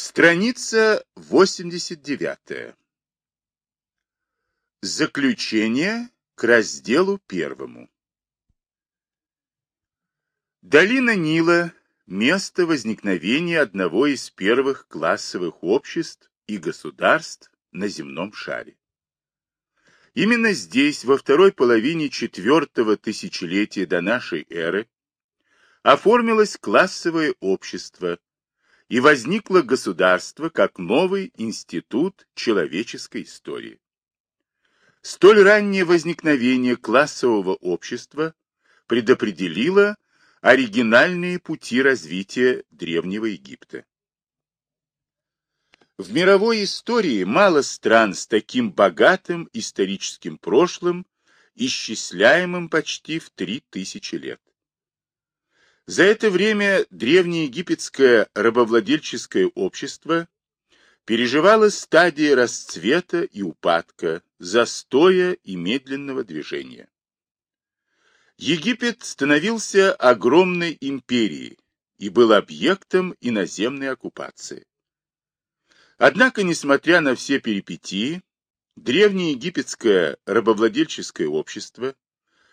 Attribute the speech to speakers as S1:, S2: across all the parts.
S1: Страница 89. Заключение к разделу первому. Долина Нила – место возникновения одного из первых классовых обществ и государств на земном шаре. Именно здесь, во второй половине четвертого тысячелетия до нашей эры, оформилось классовое общество, и возникло государство как новый институт человеческой истории. Столь раннее возникновение классового общества предопределило оригинальные пути развития Древнего Египта. В мировой истории мало стран с таким богатым историческим прошлым, исчисляемым почти в три тысячи лет. За это время древнеегипетское рабовладельческое общество переживало стадии расцвета и упадка, застоя и медленного движения. Египет становился огромной империей и был объектом иноземной оккупации. Однако, несмотря на все перипетии, древнеегипетское рабовладельческое общество,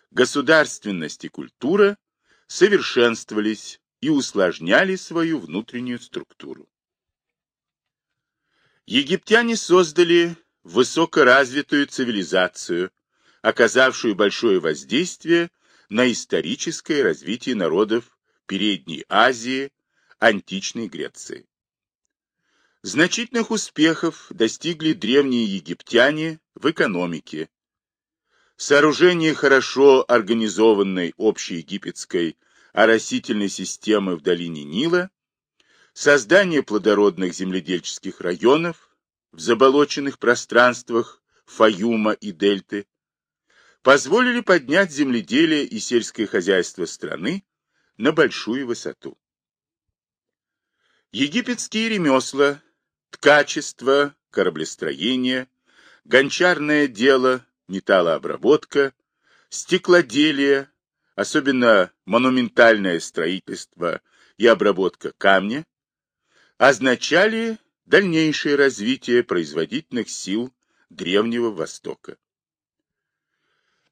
S1: государственность и культура совершенствовались и усложняли свою внутреннюю структуру. Египтяне создали высокоразвитую цивилизацию, оказавшую большое воздействие на историческое развитие народов Передней Азии, античной Греции. Значительных успехов достигли древние египтяне в экономике, Сооружение хорошо организованной общеегипетской оросительной системы в долине Нила, создание плодородных земледельческих районов в заболоченных пространствах Фаюма и Дельты позволили поднять земледелие и сельское хозяйство страны на большую высоту. Египетские ремесла, ткачество, кораблестроение, гончарное дело, металлообработка, стеклоделие, особенно монументальное строительство и обработка камня, означали дальнейшее развитие производительных сил Древнего Востока.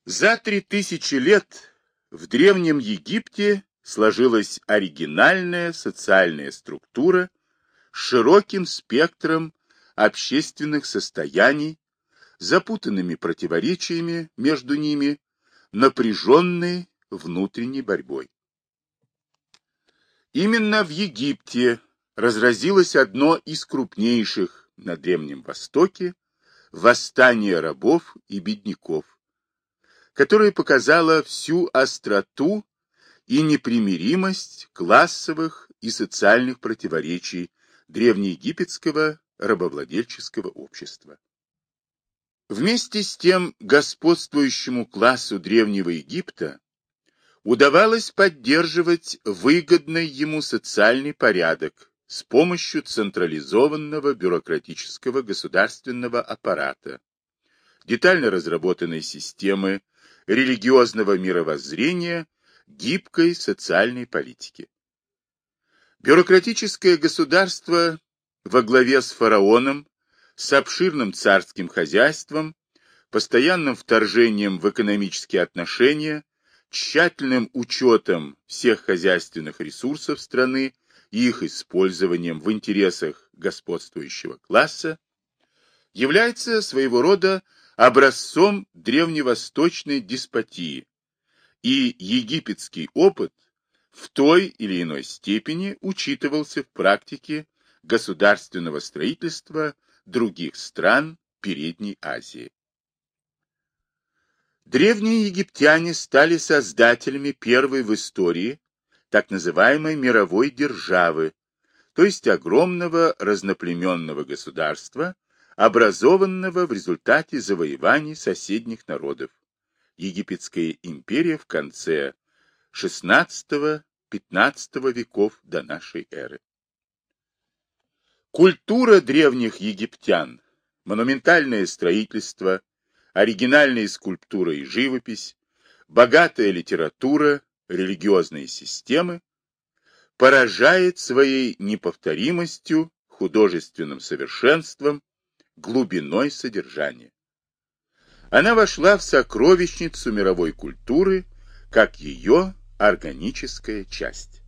S1: За три тысячи лет в Древнем Египте сложилась оригинальная социальная структура с широким спектром общественных состояний запутанными противоречиями между ними, напряженной внутренней борьбой. Именно в Египте разразилось одно из крупнейших на Древнем Востоке восстание рабов и бедняков, которое показало всю остроту и непримиримость классовых и социальных противоречий древнеегипетского рабовладельческого общества. Вместе с тем господствующему классу Древнего Египта удавалось поддерживать выгодный ему социальный порядок с помощью централизованного бюрократического государственного аппарата, детально разработанной системы религиозного мировоззрения, гибкой социальной политики. Бюрократическое государство во главе с фараоном с обширным царским хозяйством, постоянным вторжением в экономические отношения, тщательным учетом всех хозяйственных ресурсов страны и их использованием в интересах господствующего класса, является своего рода образцом древневосточной деспотии, и египетский опыт в той или иной степени учитывался в практике государственного строительства других стран Передней Азии. Древние египтяне стали создателями первой в истории так называемой мировой державы, то есть огромного разноплеменного государства, образованного в результате завоеваний соседних народов. Египетская империя в конце XVI-XV веков до нашей эры. Культура древних египтян, монументальное строительство, оригинальные скульптуры и живопись, богатая литература, религиозные системы поражает своей неповторимостью, художественным совершенством, глубиной содержания. Она вошла в сокровищницу мировой культуры как ее органическая часть.